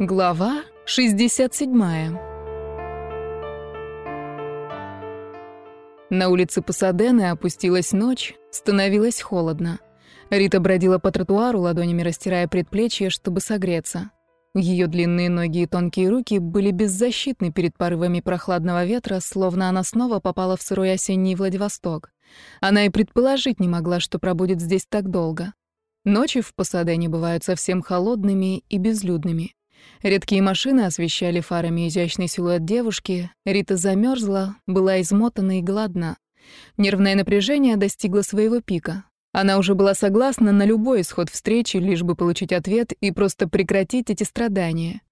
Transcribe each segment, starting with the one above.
Глава 67. На улице Пасадены опустилась ночь, становилось холодно. Рита бродила по тротуару, ладонями растирая предплечье, чтобы согреться. Ее длинные ноги и тонкие руки были беззащитны перед порывами прохладного ветра, словно она снова попала в сырой осенний Владивосток. Она и предположить не могла, что пробудет здесь так долго. Ночи в Пасадене бывают совсем холодными и безлюдными. Редкие машины освещали фарами изящный силуэт девушки. Рита замерзла, была измотана и голодна. Нервное напряжение достигло своего пика. Она уже была согласна на любой исход встречи, лишь бы получить ответ и просто прекратить эти страдания.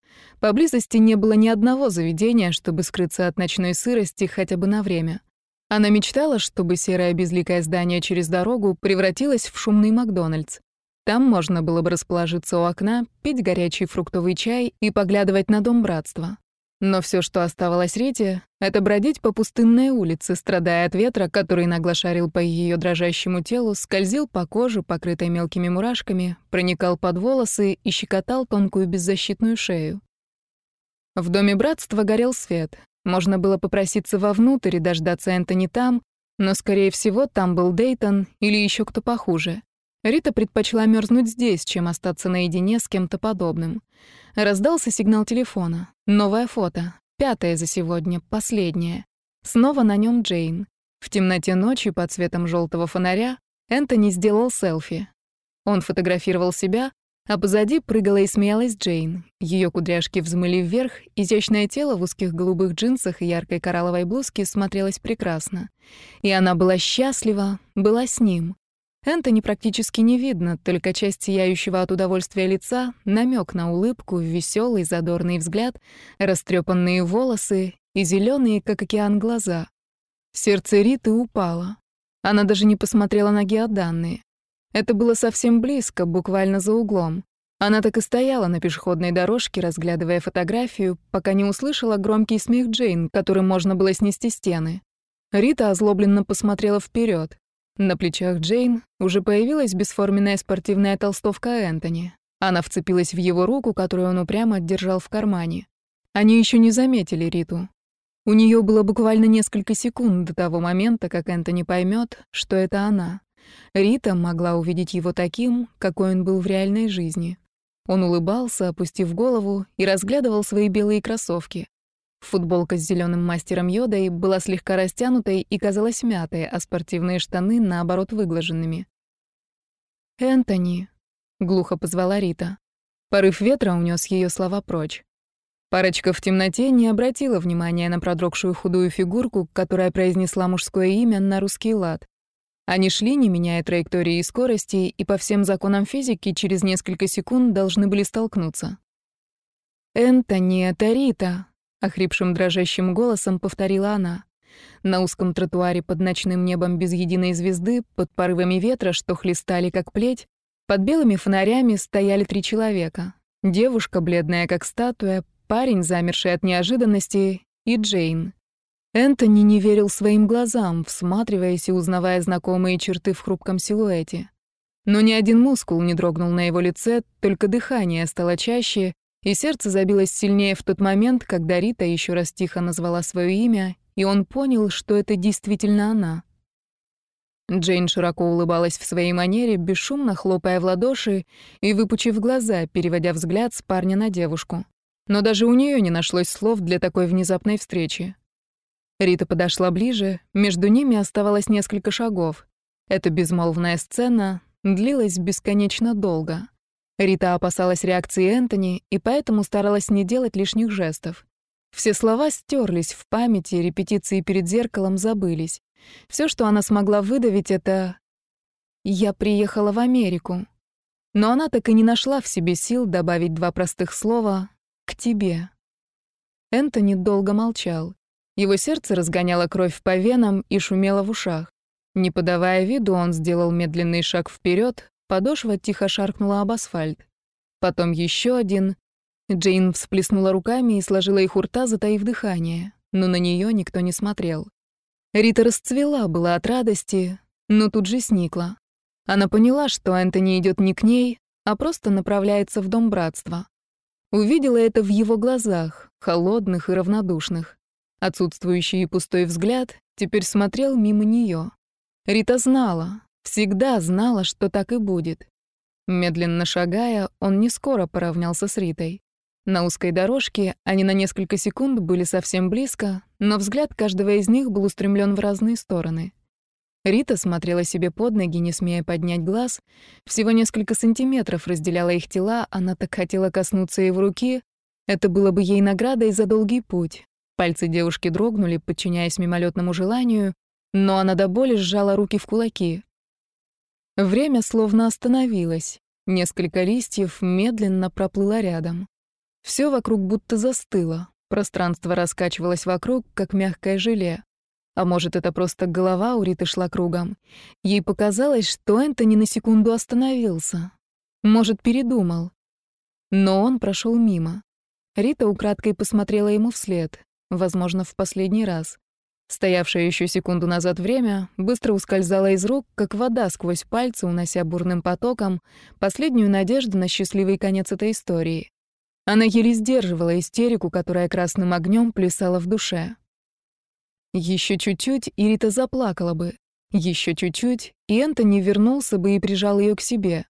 Поблизости не было ни одного заведения, чтобы скрыться от ночной сырости хотя бы на время. Она мечтала, чтобы серое безликое здание через дорогу превратилось в шумный Макдональдс. Там можно было бы расположиться у окна, пить горячий фруктовый чай и поглядывать на дом братства. Но все, что оставалось Рите, это бродить по пустынной улице, страдая от ветра, который нагло шарил по ее дрожащему телу, скользил по коже, покрытой мелкими мурашками, проникал под волосы и щекотал тонкую беззащитную шею. В доме братства горел свет. Можно было попроситься вовнутрь и дождаться Энтони там, но, скорее всего, там был Дейтон или еще кто похуже. Рита предпочла мерзнуть здесь, чем остаться наедине с кем-то подобным. Раздался сигнал телефона. Новое фото. Пятое за сегодня, последнее. Снова на нем Джейн. В темноте ночи под светом желтого фонаря Энтони сделал селфи. Он фотографировал себя, а позади прыгала и смеялась Джейн. Ее кудряшки взмыли вверх, изящное тело в узких голубых джинсах и яркой коралловой блузке смотрелось прекрасно. И она была счастлива, была с ним. Энтони практически не видно, только часть сияющего от удовольствия лица, намек на улыбку, веселый, задорный взгляд, растрепанные волосы и зеленые, как океан, глаза. Сердце Риты упало. Она даже не посмотрела на геоданные. Это было совсем близко, буквально за углом. Она так и стояла на пешеходной дорожке, разглядывая фотографию, пока не услышала громкий смех Джейн, которым можно было снести стены. Рита озлобленно посмотрела вперед. На плечах Джейн уже появилась бесформенная спортивная толстовка Энтони. Она вцепилась в его руку, которую он упрямо держал в кармане. Они еще не заметили Риту. У нее было буквально несколько секунд до того момента, как Энтони поймет, что это она. Рита могла увидеть его таким, какой он был в реальной жизни. Он улыбался, опустив голову, и разглядывал свои белые кроссовки. Футболка с зеленым мастером Йодой была слегка растянутой и казалась мятой, а спортивные штаны, наоборот, выглаженными. «Энтони», — глухо позвала Рита. Порыв ветра унес ее слова прочь. Парочка в темноте не обратила внимания на продрогшую худую фигурку, которая произнесла мужское имя на русский лад. Они шли, не меняя траектории и скорости, и по всем законам физики через несколько секунд должны были столкнуться. «Энтони, это Рита», охрипшим дрожащим голосом повторила она. На узком тротуаре под ночным небом без единой звезды, под порывами ветра, что хлестали как плеть, под белыми фонарями стояли три человека. Девушка, бледная как статуя, парень, замерший от неожиданности, и Джейн. Энтони не верил своим глазам, всматриваясь и узнавая знакомые черты в хрупком силуэте. Но ни один мускул не дрогнул на его лице, только дыхание стало чаще, и сердце забилось сильнее в тот момент, когда Рита еще раз тихо назвала свое имя, и он понял, что это действительно она. Джейн широко улыбалась в своей манере, бесшумно хлопая в ладоши и выпучив глаза, переводя взгляд с парня на девушку. Но даже у нее не нашлось слов для такой внезапной встречи. Рита подошла ближе, между ними оставалось несколько шагов. Эта безмолвная сцена длилась бесконечно долго. Рита опасалась реакции Энтони и поэтому старалась не делать лишних жестов. Все слова стерлись в памяти, репетиции перед зеркалом забылись. Все, что она смогла выдавить, это «Я приехала в Америку». Но она так и не нашла в себе сил добавить два простых слова «к тебе». Энтони долго молчал. Его сердце разгоняло кровь по венам и шумело в ушах. Не подавая виду, он сделал медленный шаг вперед, Подошва тихо шаркнула об асфальт. Потом еще один. Джейн всплеснула руками и сложила их у рта, затаив дыхание, но на нее никто не смотрел. Рита расцвела была от радости, но тут же сникла. Она поняла, что Энтони идет не к ней, а просто направляется в дом братства. Увидела это в его глазах, холодных и равнодушных. Отсутствующий и пустой взгляд теперь смотрел мимо нее. Рита знала, всегда знала, что так и будет. Медленно шагая, он не скоро поравнялся с Ритой. На узкой дорожке они на несколько секунд были совсем близко, но взгляд каждого из них был устремлен в разные стороны. Рита смотрела себе под ноги, не смея поднять глаз. Всего несколько сантиметров разделяло их тела, она так хотела коснуться его руки. Это было бы ей наградой за долгий путь. Пальцы девушки дрогнули, подчиняясь мимолетному желанию, но она до боли сжала руки в кулаки. Время словно остановилось. Несколько листьев медленно проплыло рядом. Все вокруг будто застыло. Пространство раскачивалось вокруг, как мягкое желе. А может, это просто голова у Риты шла кругом. Ей показалось, что Энтони на секунду остановился. Может, передумал. Но он прошел мимо. Рита украдкой посмотрела ему вслед, возможно, в последний раз. Стоявшее еще секунду назад время быстро ускользало из рук, как вода сквозь пальцы, унося бурным потоком последнюю надежду на счастливый конец этой истории. Она еле сдерживала истерику, которая красным огнем плясала в душе. Еще чуть-чуть, и Рита заплакала бы. Еще чуть-чуть, и Энтони вернулся бы и прижал ее к себе.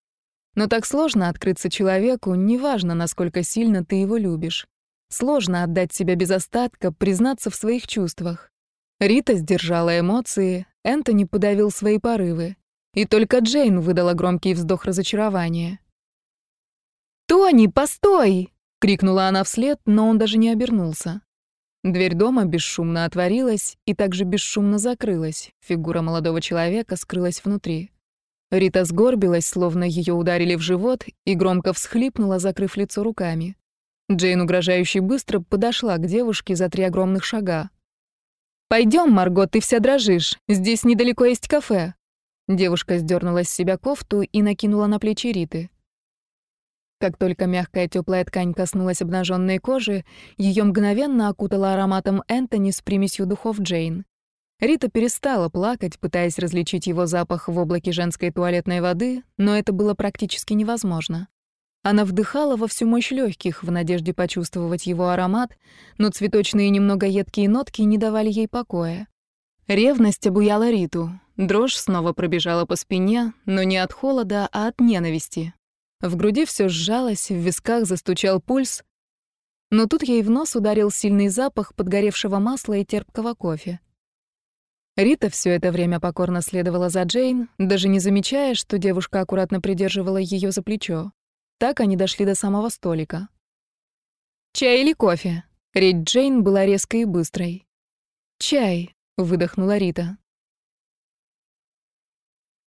Но так сложно открыться человеку, неважно, насколько сильно ты его любишь. Сложно отдать себя без остатка, признаться в своих чувствах. Рита сдержала эмоции, Энтони подавил свои порывы. И только Джейн выдала громкий вздох разочарования. «Тони, постой!» — крикнула она вслед, но он даже не обернулся. Дверь дома бесшумно отворилась и также бесшумно закрылась. Фигура молодого человека скрылась внутри. Рита сгорбилась, словно ее ударили в живот, и громко всхлипнула, закрыв лицо руками. Джейн угрожающе быстро подошла к девушке за три огромных шага. Пойдем, Марго, ты вся дрожишь. Здесь недалеко есть кафе». Девушка сдернула с себя кофту и накинула на плечи Риты. Как только мягкая теплая ткань коснулась обнаженной кожи, ее мгновенно окутала ароматом Энтони с примесью духов Джейн. Рита перестала плакать, пытаясь различить его запах в облаке женской туалетной воды, но это было практически невозможно. Она вдыхала во всю мощь легких в надежде почувствовать его аромат, но цветочные немного едкие нотки не давали ей покоя. Ревность обуяла Риту. Дрожь снова пробежала по спине, но не от холода, а от ненависти. В груди все сжалось, в висках застучал пульс. Но тут ей в нос ударил сильный запах подгоревшего масла и терпкого кофе. Рита все это время покорно следовала за Джейн, даже не замечая, что девушка аккуратно придерживала ее за плечо. Так они дошли до самого столика. «Чай или кофе?» Речь Джейн была резкой и быстрой. «Чай», — выдохнула Рита.